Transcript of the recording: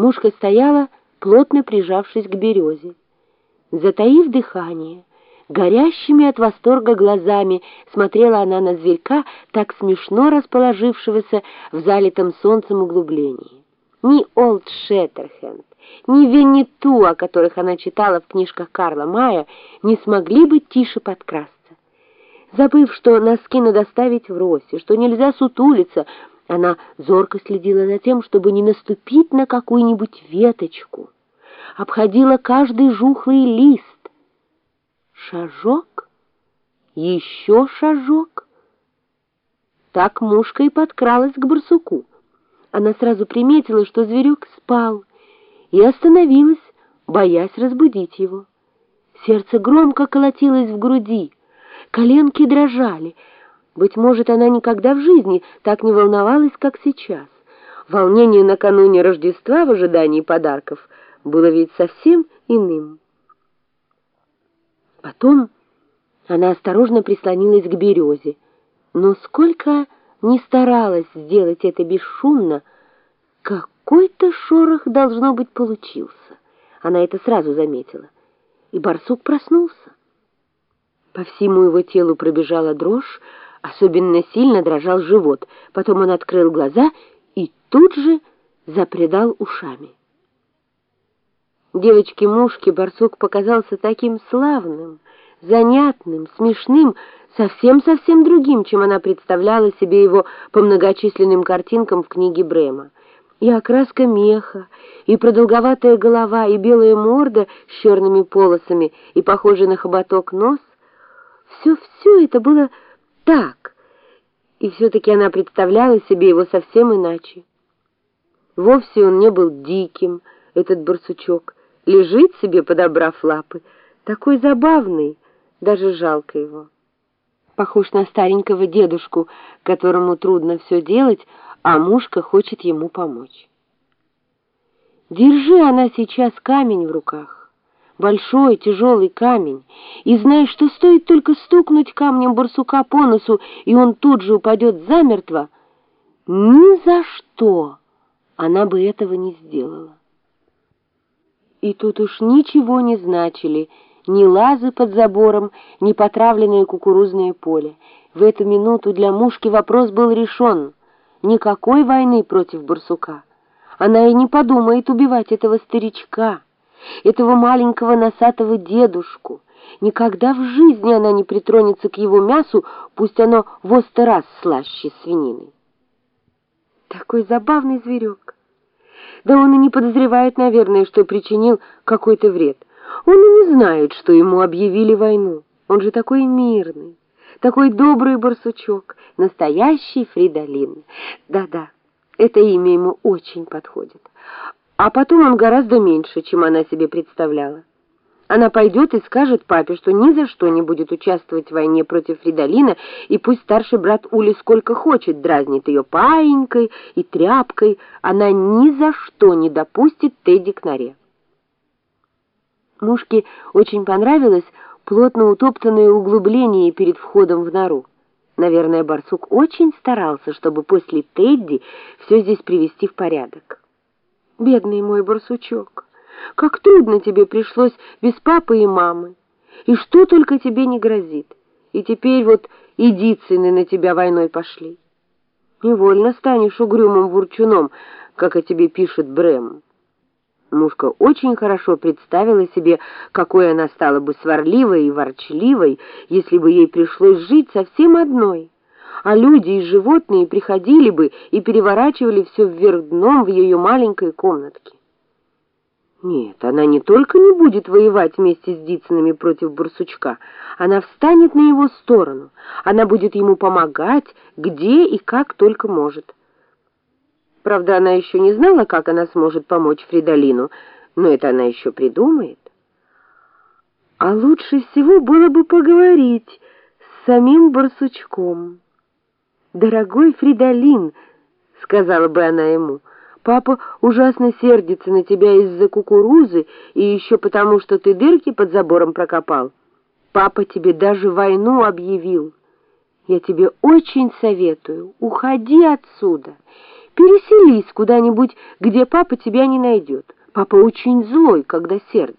Мушка стояла, плотно прижавшись к березе. Затаив дыхание, горящими от восторга глазами смотрела она на зверька, так смешно расположившегося в залитом солнцем углублении. Ни Олд Шеттерхенд, ни Венету, о которых она читала в книжках Карла Мая, не смогли бы тише подкрасться. Забыв, что носки надо ставить в росе, что нельзя сутулиться, она зорко следила за тем, чтобы не наступить на какую-нибудь веточку, обходила каждый жухлый лист. Шажок, еще шажок. Так мушка и подкралась к барсуку. Она сразу приметила, что зверек спал, и остановилась, боясь разбудить его. Сердце громко колотилось в груди, коленки дрожали — быть может, она никогда в жизни так не волновалась, как сейчас. Волнение накануне Рождества в ожидании подарков было ведь совсем иным. Потом она осторожно прислонилась к березе, но сколько не старалась сделать это бесшумно, какой-то шорох, должно быть, получился. Она это сразу заметила. И барсук проснулся. По всему его телу пробежала дрожь, Особенно сильно дрожал живот. Потом он открыл глаза и тут же запредал ушами. Девочке-мушке барсук показался таким славным, занятным, смешным, совсем-совсем другим, чем она представляла себе его по многочисленным картинкам в книге Брема. И окраска меха, и продолговатая голова, и белая морда с черными полосами, и похожий на хоботок нос — все-все это было так, и все-таки она представляла себе его совсем иначе. Вовсе он не был диким, этот барсучок, лежит себе, подобрав лапы, такой забавный, даже жалко его. Похож на старенького дедушку, которому трудно все делать, а мушка хочет ему помочь. Держи она сейчас камень в руках большой тяжелый камень, и знаешь, что стоит только стукнуть камнем барсука по носу, и он тут же упадет замертво, ни за что она бы этого не сделала. И тут уж ничего не значили ни лазы под забором, ни потравленное кукурузное поле. В эту минуту для мушки вопрос был решен. Никакой войны против барсука. Она и не подумает убивать этого старичка этого маленького носатого дедушку. Никогда в жизни она не притронется к его мясу, пусть оно в сто раз слаще свинины. Такой забавный зверек. Да он и не подозревает, наверное, что причинил какой-то вред. Он и не знает, что ему объявили войну. Он же такой мирный, такой добрый барсучок, настоящий Фридолин. Да-да, это имя ему очень подходит. А потом он гораздо меньше, чем она себе представляла. Она пойдет и скажет папе, что ни за что не будет участвовать в войне против Фридолина, и пусть старший брат Ули сколько хочет дразнит ее паенькой и тряпкой, она ни за что не допустит Тедди к норе. Мушке очень понравилось плотно утоптанное углубление перед входом в нору. Наверное, барсук очень старался, чтобы после Тедди все здесь привести в порядок. Бедный мой барсучок, как трудно тебе пришлось без папы и мамы. И что только тебе не грозит. И теперь вот и Дицыны на тебя войной пошли. Невольно станешь угрюмым вурчуном, как о тебе пишет Брэм. Мушка очень хорошо представила себе, какой она стала бы сварливой и ворчливой, если бы ей пришлось жить совсем одной а люди и животные приходили бы и переворачивали все вверх дном в ее маленькой комнатке. Нет, она не только не будет воевать вместе с Дицинами против Барсучка, она встанет на его сторону, она будет ему помогать, где и как только может. Правда, она еще не знала, как она сможет помочь Фридолину, но это она еще придумает. А лучше всего было бы поговорить с самим Барсучком. «Дорогой Фридолин», — сказала бы она ему, — «папа ужасно сердится на тебя из-за кукурузы и еще потому, что ты дырки под забором прокопал. Папа тебе даже войну объявил. Я тебе очень советую, уходи отсюда». переселись куда-нибудь, где папа тебя не найдет. Папа очень злой, когда сердится.